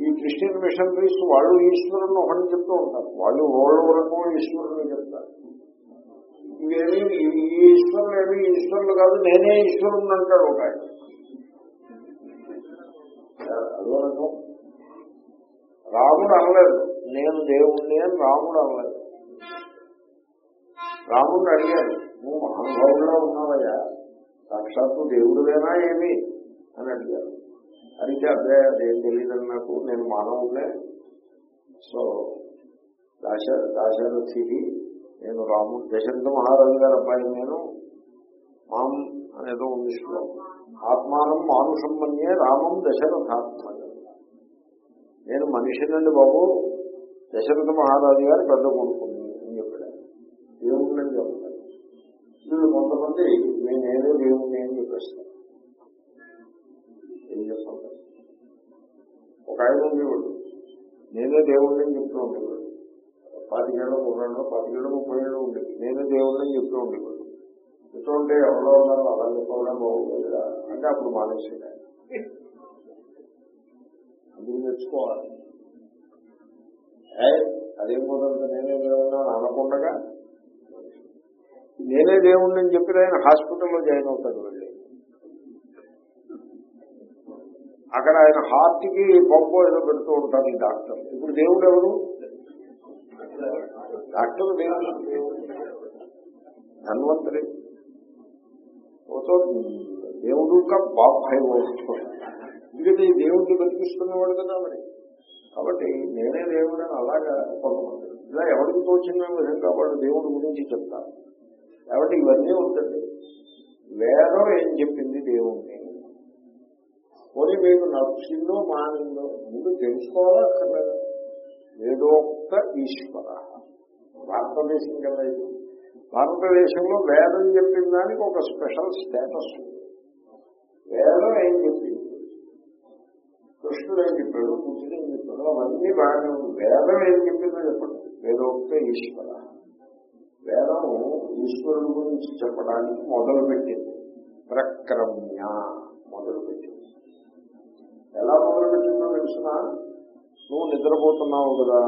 Speaker 1: ఈ క్రిస్టియన్ మిషనరీస్ వాళ్ళు ఈశ్వరుని ఒకటి చెప్తూ ఉంటారు. వాళ్ళు ఓళ్ళ వరకు ఈశ్వరుని చెప్తారు. ఇవేమి ఈ ఈశ్వరులు ఏమి ఈశ్వరులు కాదు నేనే ఈశ్వరుని అంటాడు ఒక ఆయన. అదో రకం. రాముడు అనలేదు. నేను దేవుణ్ణి అని రాముడు అనలేదు. రాముడు అడిగాడు నువ్వు మహానుభావుడుగా ఉన్నావయ్యా. సాక్షాత్తు దేవుడువేనా ఏమి? అని అడిగారు అడిగితే అదే అదేం తెలియదని నాకు నేను మానవుడే సో దాశ దాశరథికి నేను రాముడు దశరథ మహారాజు గారు అబ్బాయి నేను మాం అనేదో ఉంది ఆత్మానం మానుషం మన్యే రామం దశరథాత్మజ. నేను మనిషినండి బాబు దశరథ మహారాజు గారు పెద్ద కొడుకుంది అని చెప్పాడు దేవుడిని చెప్తాడు వీళ్ళు కొంతమంది నేనేదో దేవుడిని అని చెప్పేస్తాను ఏం చెప్తాను ఒక ఆయన ఉండేవాడు నేనే దేవుడిని చెప్తూ ఉండేవాడు. పాతికేళ్ళు కుర్రాడు పాతికేళ్ళు ముప్పై ఏళ్ళు ఉండేది నేనే దేవుడిని చెప్తూ ఉండేవాడు. చెప్తూ ఉంటే ఎవరో ఉన్నారో అలా చెప్పడం బాగుంది అంటే అప్పుడు మానేసాడు ఆయన. అందుకు తెచ్చుకోవాలి అదేం కుదరదు. నేనే దేవుడిని అనకుండగా నేనే దేవుడిని అని చెప్పి ఆయన హాస్పిటల్లో జాయిన్ అవుతాడు వెళ్ళి అక్కడ ఆయన హార్ట్కి పంపో ఏదో పెడుతూ ఉంటారు ఈ డాక్టర్. ఇప్పుడు దేవుడు. ఎవరు డాక్టర్ దేవుడు ధన్వంతరి దేవుడు బాబాయ్ ఎందుకంటే ఈ దేవుడిని బతికిస్తున్నవాడు కదా మరి. కాబట్టి నేనే దేవుడు అని అలాగా కొంతమంది. ఇలా ఎవరికి తోచిన విధంగా వాళ్ళు దేవుడి గురించి చెప్తారు. కాబట్టి ఇవన్నీ ఉంటుంది. వేదం ఏం చెప్పింది దేవుణ్ణి? పోనీ మీకు నచ్చిందో మానిందో ముందు తెలుసుకోవాలక్కర్లేదు వేదోక్త ఈశ్వర. భారతదేశం కదా ఇది. భారతదేశంలో వేదం చెప్పిన దానికి ఒక స్పెషల్ స్టేటస్ ఉంది. వేదం ఏం చెప్పింది? కృష్ణుడు ఏం చెప్పాడు? బుద్ధుడు ఏం చెప్పాడు? అవన్నీ బాగానే ఉంది. వేదం ఏం చెప్పిందో చెప్పండి. వేదోక్త ఈశ్వర. వేదం ఈశ్వరుడు గురించి చెప్పడానికి మొదలుపెట్టింది. ప్రక్రమ్య మొదలుపెట్టింది. ఎలా మొదలుపెట్టిందో తెలుసిన నువ్వు నిద్రపోతున్నావు కదా.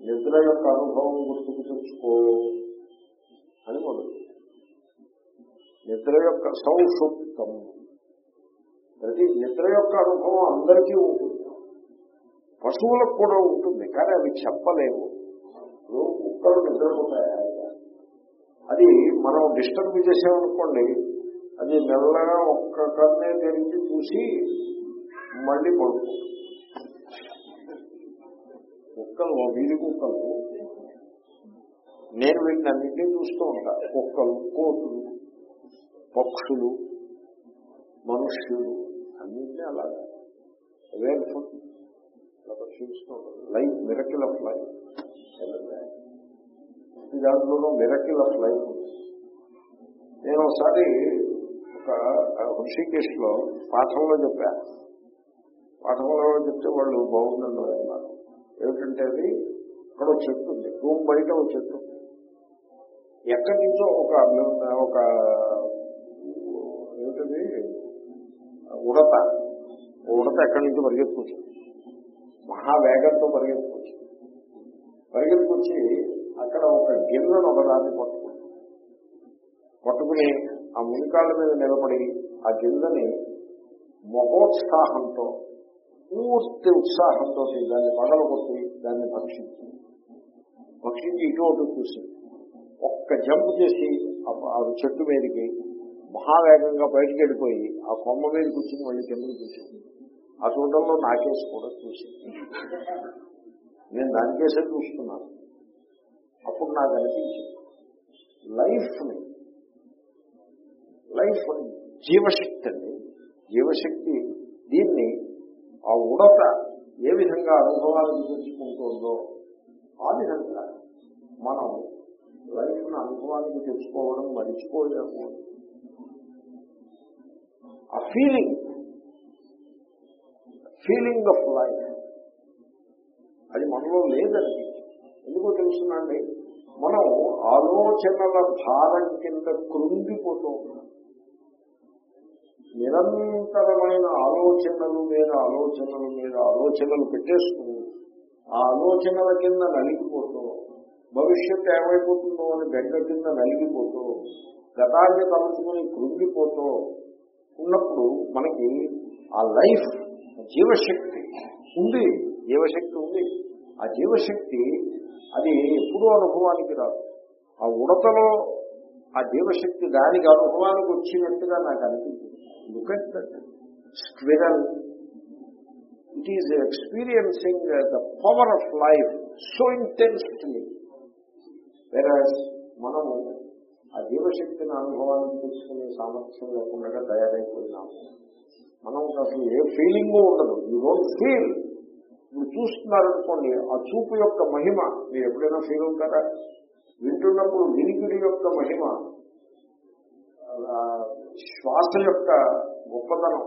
Speaker 1: నిద్ర యొక్క అనుభవం గుర్తుకు తెచ్చుకో అని మొదలు. నిద్ర యొక్క సౌషుప్తం ప్రతి నిద్ర యొక్క అనుభవం అందరికీ ఉంటుంది. పశువులకు కూడా ఉంటుంది కానీ అవి చెప్పలేవు. కుక్కలు నిద్రపోతాయి? అది మనం డిస్టర్బ్ చేసామనుకోండి అది మెల్లగా ఒక్క కన్నే తెరిచి చూసి మళ్ళీ పడుకుంటుంది కుక్కలు వీధి కుక్కలు. నేను వీటిని అన్నింటినీ చూస్తూ ఉంటా. కుక్కలు కోతులు పక్షులు మనుష్యులు అన్నింటినీ అలాగా. అవేర్ఫుల్ అలా పరిశీలిస్తూ లైఫ్ మిరకిల్ ఆఫ్ లైఫ్. ఈ దాంట్లోనూ మిరకిల్ ఆఫ్ లైఫ్ నేను ఒకసారి ఒక హృషికేశ్లో పాఠంలో చెప్పాను పాఠంలో చెప్తే వాళ్ళు బాగుందండి అన్నారు ఏమిటంటే అది అక్కడ ఒక చెట్టు ఉంది. రూమ్ బయట ఒక చెట్టు ఎక్కడి నుంచో ఒక ఒక ఏమిటది? ఉడత. ఉడత ఎక్కడి నుంచి పరిగెత్తుకొచ్చింది? మహావేగంతో పరిగెత్తుకొచ్చింది. పరిగెత్తుకొచ్చి అక్కడ ఒక గిన్నెను ఒకదాన్ని పట్టుకుంది. పట్టుకుని ఆ మునికాళ్ళ మీద నిలబడి ఆ గిన్నెని మహోత్సాహంతో పూర్తి ఉత్సాహంతో దాన్ని పగలగొట్టి దాన్ని భక్షించి. భక్షించి ఇటు అటు చూసింది ఒక్క జంప్ చేసి ఆ- చెట్టు మీదకి మహావేగంగా బయటికి వెళ్ళిపోయి ఆ కొమ్మ మీద కూర్చుని మళ్ళీ కిందకి చూసింది ఆ చూడంలో నాకేసి కూడా చూసింది నేను దానికేసే చూస్తున్నాను. అప్పుడు నాకు అనిపించింది లైఫ్ని లైఫ్ జీవశక్తి అండి జీవశక్తి దీన్ని ఆ ఉడత ఏ విధంగా అనుభవాలను తెచ్చుకుంటుందో ఆ విధంగా మనం లైఫ్ను అనుభవానికి తెచ్చుకోవడం మరిచిపోలేము. ఆ ఫీలింగ్ ఫీలింగ్ ఆఫ్ లైఫ్ అది మనలో లేదండి. ఎందుకో తెలుసునండి? మనం ఆలోచనల భారం కింద కృంగిపోతూ ఉన్నాం. నిరంతరమైన ఆలోచనలు మీద ఆలోచనలు మీద ఆలోచనలు పెట్టేసుకుని ఆ ఆలోచనల కింద నలిగిపోతూ భవిష్యత్తు ఏమైపోతుందో అని గడ్డ కింద నలిగిపోతూ గతాన్ని తలుచుకుని కృంగిపోతూ ఉన్నప్పుడు మనకి ఆ లైఫ్ జీవశక్తి ఉంది జీవశక్తి ఉంది. ఆ జీవశక్తి అది ఎప్పుడూ అనుభవానికి రాదు. ఆ ఉడతలో ఆ జీవశక్తి దానికి అనుభవానికి వచ్చినట్టుగా నాకు అనిపించింది. Look at that squirrel it is experiencing the power of life so intensely వెరాజ్ మనము ఆ జీవశక్తిని అనుభవానికి తీసుకునే సామర్థ్యం లేకుండా తయారైపోయినాము మనం అసలు ఏ ఫీలింగ్ ఉండదు. యూ డోంట్ ఫీల్ మీరు చూస్తున్నారనుకోండి ఆ చూపు యొక్క మహిమ మీరు ఎప్పుడైనా ఫీల్ అవుతారా వింటున్నప్పుడు వినికిడి యొక్క మహిమ ఆ, శ్వాస యొక్క గొప్పతనం.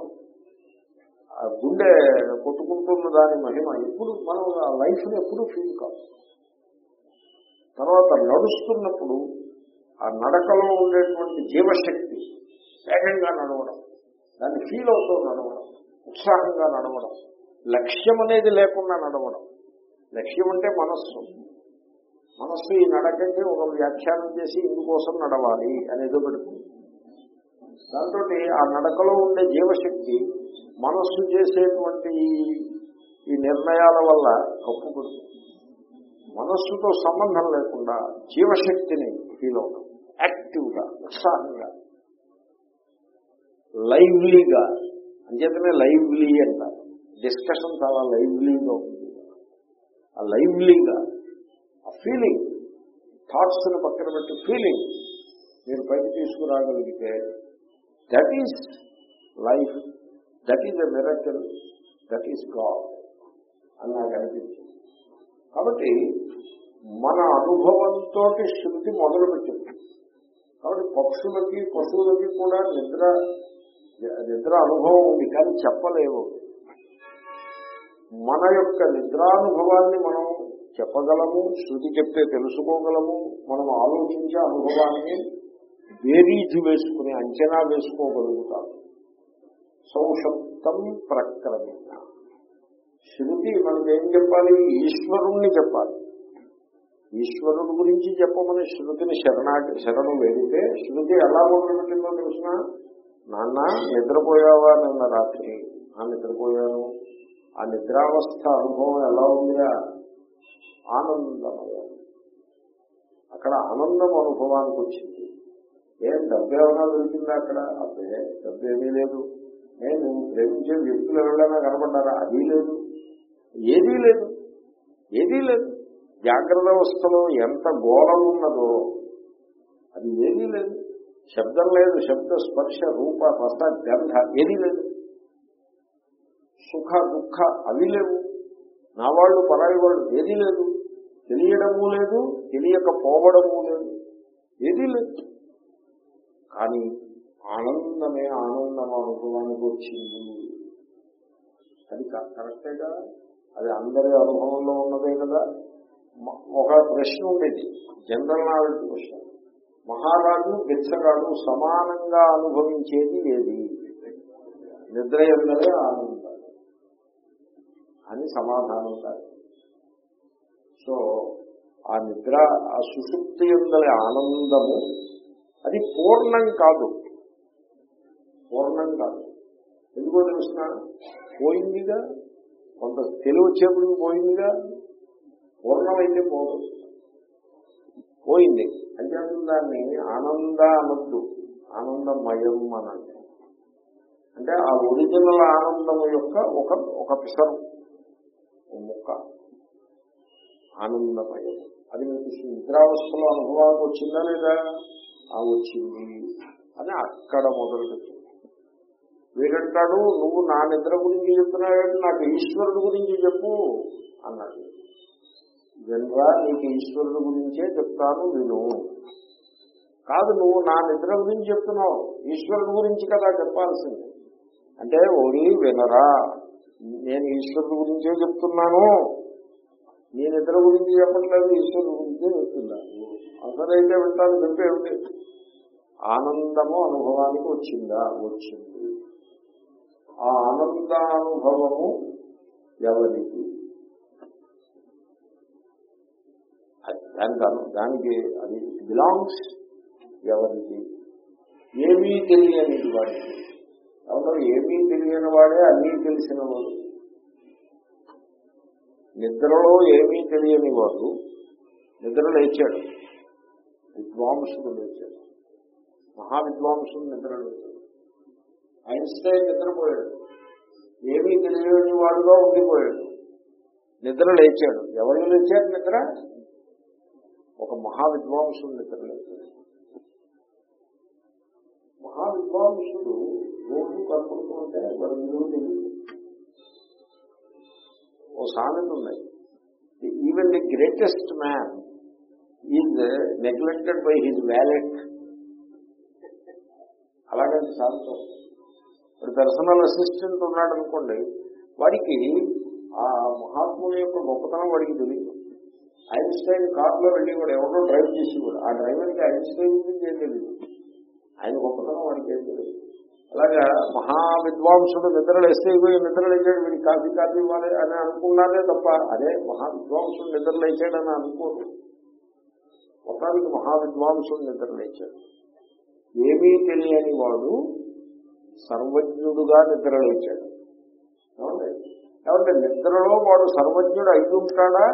Speaker 1: ఆ గుండె కొట్టుకుంటున్న దాని మహిమ ఎప్పుడు మనం ఆ లైఫ్ని ఎప్పుడు ఫీల్ కాదు. తర్వాత నడుస్తున్నప్పుడు ఆ నడకలో ఉండేటువంటి జీవశక్తి వేగంగా నడవడం దాన్ని ఫీల్ అవుతూ నడవడం ఉత్సాహంగా నడవడం లక్ష్యం అనేది లేకుండా నడవడం. లక్ష్యం అంటే మనస్సు. మనస్సు ఈ నడకంటే ఒక వ్యాఖ్యానం చేసి ఇందుకోసం నడవాలి అనేదో పెడుతుంది. దాంతో ఆ నడకలో ఉండే జీవశక్తి మనస్సు చేసేటువంటి ఈ- నిర్ణయాల వల్ల కప్పుపడుతుంది మనస్సుతో సంబంధం లేకుండా జీవశక్తిని ఫీల్ అవడం యాక్టివ్గా ఉత్సాహంగా లైవ్లీగా అంచేతనే లైవ్లీ అంటారు. డిస్కషన్ చాలా లైవ్లీగా ఉంది. ఆ లైవ్లీగా ఆ ఫీలింగ్ థాట్స్ని పక్కన పెట్టి ఫీలింగ్ మీరు పైకి తీసుకురాగలిగితే that is life that is a miracle that is God అని నాకు అనిపించింది. కాబట్టి మన అనుభవంతో శృతి మొదలుపెట్టింది. కాబట్టి పక్షులకి పశువులకి కూడా నిద్ర నిద్ర అనుభవం ఉంది కానీ చెప్పలేము. మన యొక్క నిద్రానుభవాన్ని మనం చెప్పగలము శృతి చెప్తే తెలుసుకోగలము మనం ఆలోచించే అనుభవాన్ని బేరీజు వేసుకుని అంచనా వేసుకోగలుగుతారు. సంషప్తం ప్రక్రమేణ శృతి మనకి ఏం చెప్పాలి? ఈశ్వరుణ్ణి చెప్పాలి. ఈశ్వరుడు గురించి చెప్పమని శృతిని శరణా శరణు వేడితే శృతి ఎలా మొదలుపెట్టిందో తెలిసిన? నాన్న నిద్రపోయావా నిన్న రాత్రి? ఆ నిద్రపోయాను. ఆ నిద్రావస్థ అనుభవం ఎలా ఉందిరా? ఆనందమయ. అక్కడ ఆనందం అనుభవానికి వచ్చింది ఏం డబ్బేమన్నా దొరికిందా అక్కడ? అబ్బే డబ్బేమీ ఏమీ లేదు. నేను ప్రేమించే వ్యక్తులు ఎవరైనా కనపడ్డారా? అది లేదు. ఏదీ లేదు. ఏదీ లేదు. జాగ్రత్త అవస్థలో ఎంత ఘోరం ఉన్నదో అది ఏదీ లేదు. శబ్దం లేదు. శబ్ద స్పర్శ రూప రస గంధ ఏదీ లేదు. సుఖ దుఃఖ అవి లేవు. నా వాళ్ళు పరాయి వాళ్ళు ఏదీ లేదు. తెలియడము లేదు. తెలియకపోవడము లేదు. ఏదీ లేదు. కానీ ఆనందమే ఆనందం అనుభవానికి వచ్చింది అది కరెక్టే కదా? అది అందరి అనుభవంలో ఉన్నదే కదా? ఒక ప్రశ్న ఉండేది. జనరల్ నాలెడ్జ్ ప్రశ్న. మహారాజు బిచ్చగాడు సమానంగా అనుభవించేది ఏది? నిద్ర ఎందరే ఆనందం. అని సమాధానం కాదు. సో ఆ నిద్ర ఆ సుషుప్తి ఎందరి ఆనందము అది పూర్ణం కాదు. పూర్ణం కాదు. ఎందుకో తెలుసిన పోయిందిగా? కొంత తెలివి వచ్చేప్పుడు పోయిందిగా? పూర్ణమైతే పోదు. పోయింది. అంటే దాన్ని ఆనంద అనద్దు. ఆనందమయం అనండి అంటే ఆ ఒరిజినల్ ఆనందం యొక్క ఒక ఒక పిసరు. ఒక ముక్క. ఆనందమయం. అది మీకు నిద్రావస్థలో అనుభవానికి వచ్చిందా లేదా? ఆ వచ్చింది అని అక్కడ మొదలుపెట్టింది. వీడంటాడు నువ్వు నా నిద్ర గురించి చెప్తున్నావు నాకు ఈశ్వరుడు గురించి చెప్పు అన్నాడు. వినరా నీకు ఈశ్వరుడు గురించే చెప్తాను విను. కాదు నువ్వు నా నిద్ర గురించి చెప్తున్నావు ఈశ్వరుడు గురించి కదా చెప్పాల్సింది. అంటే ఓడి వినరా నేను ఈశ్వరుడు గురించే చెప్తున్నాను. నీ నిద్ర గురించి చెప్పట్లేదు ఈశ్వరుడు గురించే చెప్తున్నాను అందరైతే వింటారు చెప్పేమిటి ఆనందము అనుభవానికి వచ్చిందా? వచ్చింది. ఆ ఆనందానుభవము ఎవరికి? దానికి దానికి అది బిలాంగ్స్ ఎవరికి? ఏమీ తెలియని వాడికి. అవును ఏమీ తెలియని వాడే అన్నీ తెలిసిన వాడు. నిద్రలో ఏమీ తెలియని వాడు నిద్ర లేచాడు. విద్వాంసుడు లేచాడు. మహావిద్వాంసుడు నిద్రలేచాడు ఐన్స్టైన్ నిద్రపోయాడు. ఏమీ తెలియని వాడుగా ఉండిపోయాడు. నిద్ర లేచాడు. ఎవరు లేచారు నిద్ర? ఒక మహావిద్వాంసుడు నిద్ర లేచాడు. మహావిద్వాంసుడు రోజు కనపడుతుంటే వాడు విలువ తెలియదు. ఓ సామెత ఉన్నాయి even the greatest man is neglected by his valet. అలాగే సామెత ఇప్పుడు పర్సనల్ అసిస్టెంట్ ఉన్నాడు అనుకోండి వాడికి ఆ మహాత్ముని యొక్క గొప్పతనం వాడికి తెలియదు ఐన్స్టైన్ కార్లో వెళ్ళి కూడా ఎవరో డ్రైవ్ చేసి కూడా ఆ డ్రైవర్కి ఐన్స్టైన్ గురించి ఏం తెలియదు ఆయన గొప్పతనం వాడికి ఏం తెలియదు అలాగా మహా విద్వాంసుడు నిద్రలేస్తే ఇవి నిద్రలేచాడు వీడి కాఫీ కాఫీ ఇవ్వాలి అని అనుకున్నారే తప్ప అదే మహా విద్వాంసుడు నిద్రలేచాడని అనుకోరు. మొత్తానికి మహావిద్వాంసుడు నిద్రలేచాడు ఏమీ తెలియని వాడు సర్వజ్ఞుడుగా నిద్రలేచాడు ఏమండి? నిద్రలో వాడు సర్వజ్ఞుడు అయి ఉంటాడా?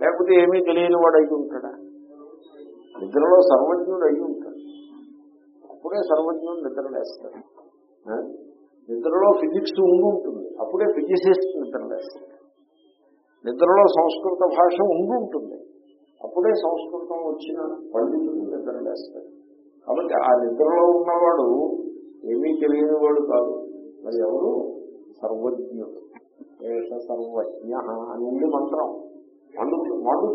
Speaker 1: లేకపోతే ఏమీ తెలియని వాడు అయి ఉంటాడా? నిద్రలో సర్వజ్ఞుడు అయి ఉంటాడు. అప్పుడే సర్వజ్ఞుడు నిద్రలేస్తాడు నిద్రలో ఫిజిక్స్ ఉండి ఉంటుంది. అప్పుడే ఫిజిసిస్ట్ నిద్రలేస్తాడు నిద్రలో సంస్కృత భాష ఉండి ఉంటుంది. అప్పుడే సంస్కృతం వచ్చిన పండితుడు నిద్రలేస్తాడు కాబట్టి ఆ నిద్రలో ఉన్నవాడు ఏమీ తెలియని వాడు కాదు. మరి ఎవరు? సర్వజ్ఞుడు. ఏష సర్వజ్ఞ అని ఉంది మంత్రం. మండు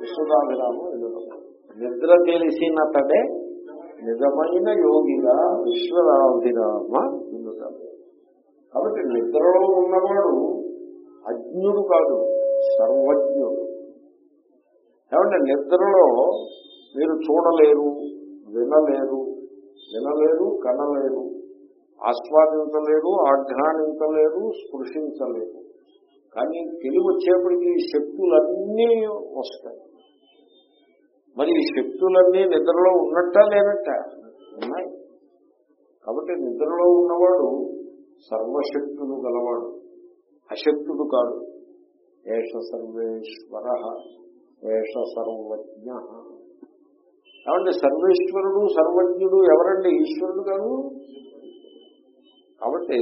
Speaker 1: విశ్వదాభిరాము ఎదురు. నిద్ర తెలిసినతడే నిజమైన యోగిగా విశ్వరాభిరామ ఎదుగుతాడు కాబట్టి నిద్రలో ఉన్నవాడు అజ్ఞుడు కాదు సర్వజ్ఞుడు. ఏమంటే నిద్రలో మీరు చూడలేరు వినలేరు వినలేరు కనలేరు ఆస్వాదించలేరు ఆఘ్రానించలేరు స్పృశించలేరు. కానీ తెలివి వచ్చేప్పటికీ శక్తులన్నీ వస్తాయి. మరి ఈ శక్తులన్నీ నిద్రలో ఉన్నట్ట లేనట్ట? ఉన్నాయి. కాబట్టి నిద్రలో ఉన్నవాడు సర్వశక్తులు గలవాడు. అశక్తుడు కాదు ఏష సర్వేశ్వర ఏష సర్వజ్ఞ. ఏమంటే సర్వేశ్వరుడు సర్వజ్ఞుడు ఎవరండి? ఈశ్వరుడు కాదు. కాబట్టి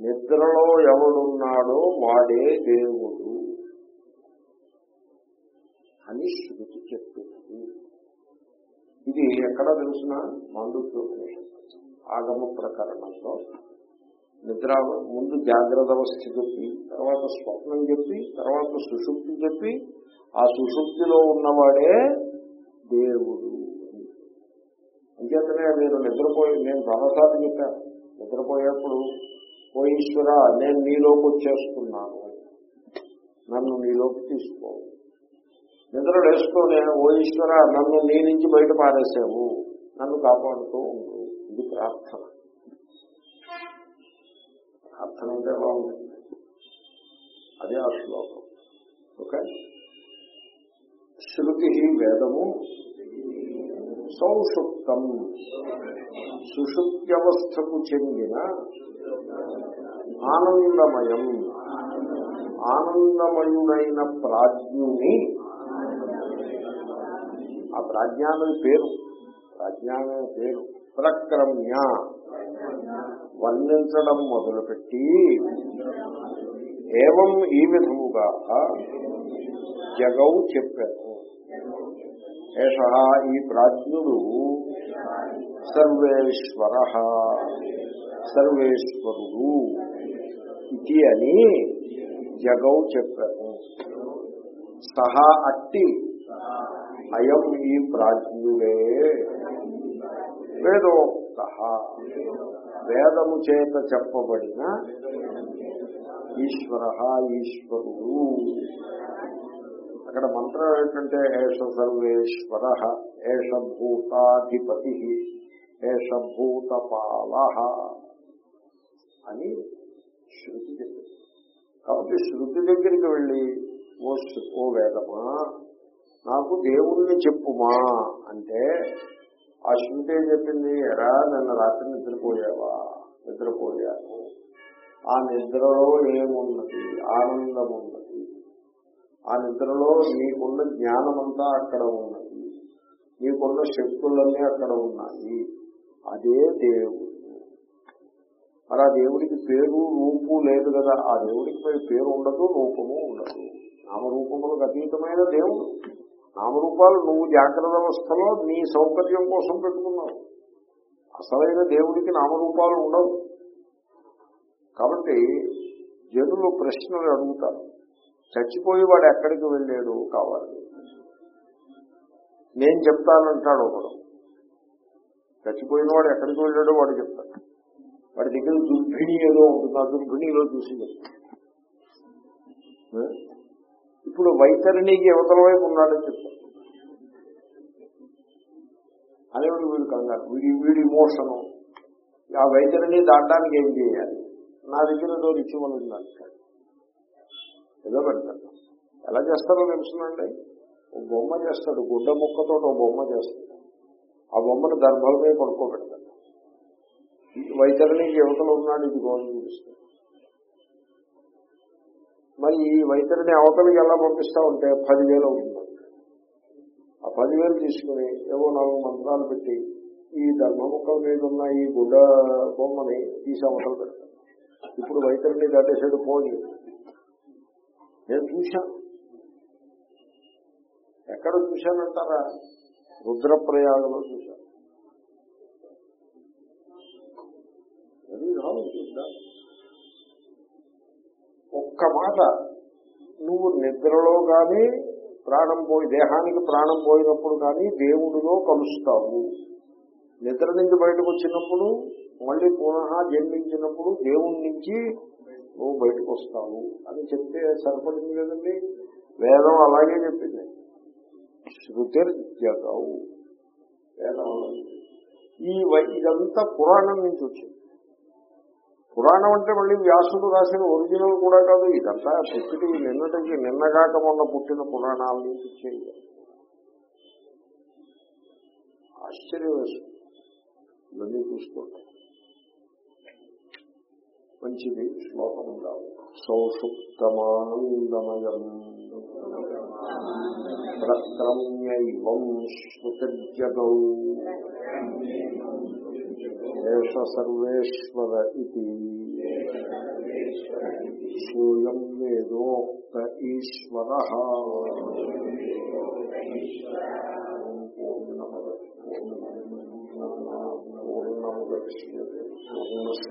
Speaker 1: నిద్రలో ఎవడున్నాడో వాడే దేవుడు. అని శృతి చెప్తుంది ఇది ఎక్కడ తెలిసిన? మాండుక్యోపనిషత్తు ఆగమ ప్రకరణంలో. నిద్ర ముందు జాగ్రత్త అవస్థ చెప్పి తర్వాత స్వప్నం చెప్పి తర్వాత సుషుప్తి చెప్పి ఆ సుషుప్తిలో ఉన్నవాడే దేవుడు. అంచేతనే మీరు నిద్రపోయి నేను చాలాసార్లు చెప్పాను నిద్రపోయేప్పుడు ఓ ఈశ్వర నేను నీలోకి వచ్చేస్తున్నాను. నన్ను నీలోకి తీసుకోవాలి నిద్ర వేసుకొని ఓ ఈశ్వర నన్ను నీ నుంచి బయట పారేసావు నన్ను కాపాడుతూ ఉండు. ఇది ప్రార్థన. ప్రార్థన అంటే అదే ఆ శ్లోకం. ఓకే? శృతి వేదము. సౌషుప్తం సుషుప్త్యవస్థకు చెందిన ఆనందమయం. ఆనందమయుడైన ప్రాజ్ఞుని ఆ ప్రాజ్ఞానం పేరు. ప్రాజ్ఞానం పేరు. ప్రక్రమ్య. వర్ణించడం మొదలుపెట్టి ఏవం ఈ విధముగా జగవు చెప్పాను ఏష ఈ ప్రాజ్ఞుడు సర్వేశ్వర. సర్వేశ్వరుడు ఇది అని జగవు చెప్పాను సహా అట్టి అయం ఈ ప్రాజ్ఞులే. వేదోక్త. వేదము చేత చెప్పబడిన ఈశ్వర ఈశ్వరుడు. అక్కడ మంత్రం ఏంటంటే ఏష సర్వేశ్వర ఏష భూతాధిపతి ఏష భూతపాల అని శృతి చెప్పింది కాబట్టి శృతి దగ్గరికి వెళ్ళి ఓ ఓ వేదమా? నాకు దేవుణ్ణి చెప్పుమా అంటే ఆ శృతి ఏం చెప్పింది? ఎరా నిన్న రాత్రి నిద్రపోయావా? నిద్రపోయాను. ఆ నిద్రలో ఏమున్నది? ఆనందం ఉన్నది ఆ నిద్రలో నీకున్న జ్ఞానమంతా అక్కడ ఉన్నది. నీకున్న శక్తులన్నీ అక్కడ ఉన్నాయి. అదే దేవుడు. మరి ఆ దేవుడికి పేరు రూపు లేదు కదా. ఆ దేవుడికి పేరు ఉండదు రూపము ఉండదు. నామరూపములకు అతీతమైన దేవుడు. నామరూపాలు నువ్వు జాగ్రత్త వ్యవస్థలో నీ సౌకర్యం కోసం పెట్టుకున్నావు. అసలైన దేవుడికి నామరూపాలు ఉండవు. కాబట్టి జనులు ప్రశ్నలు అడుగుతారు. చచ్చిపోయి వాడు ఎక్కడికి వెళ్ళాడు కావాలి. నేను చెప్తానంటాడు ఒకడు. చచ్చిపోయిన వాడు ఎక్కడికి వెళ్ళాడో వాడు చెప్తాడు. వాడి దగ్గర దుర్భిణి ఏదో ఉంటుంది ఆ దుర్భిణిలో చూసి చెప్తాడు. ఇప్పుడు వైతరిణికి యువతల వైపు ఉన్నాడని చెప్తాడు అనేవాడు వీడు కంగారు. వీడి వీడి ఇమోషను ఆ వైతరిని దాటడానికి ఏం చేయాలి? నా దగ్గర ఏదో రిచువల్ ఉందండి ఏదో పెడతాడు. ఎలా చేస్తారో తెలుసునండి? ఒక బొమ్మ చేస్తాడు. గుడ్డ ముక్కతో ఒక బొమ్మ చేస్తాడు. ఆ బొమ్మను దర్భలపై పడుకోబెడతాడు. వైతరిణికి యువతలు ఉన్నాడు ఇది గోల్ చూపిస్తాడు. మరి ఈ వైఖరిని అవతలకి ఎలా పంపిస్తా ఉంటే పదివేలు అవుతుంది. ఆ పదివేలు తీసుకుని ఏవో నాలుగు మంత్రాలు పెట్టి ఈ ధర్మముఖం మీద ఉన్న ఈ గుడ్డ బొమ్మని తీసి అవతలు పెడతాను ఇప్పుడు వైతరిని దాటేసాడు పోని. నేను చూశాను ఎక్కడ చూశానంటారా? రుద్రప్రయాగంలో చూశాను అది రావు చూద్దాం. తర్వాత నువ్వు నిద్రలో కానీ ప్రాణం పోయి దేహానికి ప్రాణం పోయినప్పుడు కానీ దేవుడిలో కలుస్తావు. నిద్ర నుంచి బయటకు వచ్చినప్పుడు మళ్ళీ పునః జన్మించినప్పుడు దేవుడి నుంచి నువ్వు బయటకు వస్తావు అని చెప్తే సరిపడింది కదండి? వేదం అలాగే చెప్పింది. శృతిర్జగవు వేదం ఈ ఇదంతా పురాణం నుంచి వచ్చింది. పురాణం అంటే మళ్ళీ వ్యాసుడు రాసిన ఒరిజినల్ కూడా కాదు ఇదంతా పుట్టిటి నిన్నటికి నిన్నగాక మొన్న పుట్టిన పురాణాల నుంచి చేయాలి ఆశ్చర్యం వేస్తుంది ఇవన్నీ చూసుకోండి. మంచిది శ్లోకం ఉండాలి సౌషుప్తమానందమయం. ప్రక్రమ్యైవం శృతిర్జగౌ ఏష సర్వేశ్వర ఇది. సూయం వేదోక్త ఈశ్వర. పూర్ణమద పూర్ణస్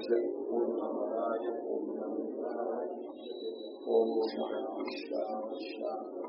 Speaker 1: పూర్ణమాదాయ పూర్ణముదాయ ఓం శాంతి శాంతి శాంతి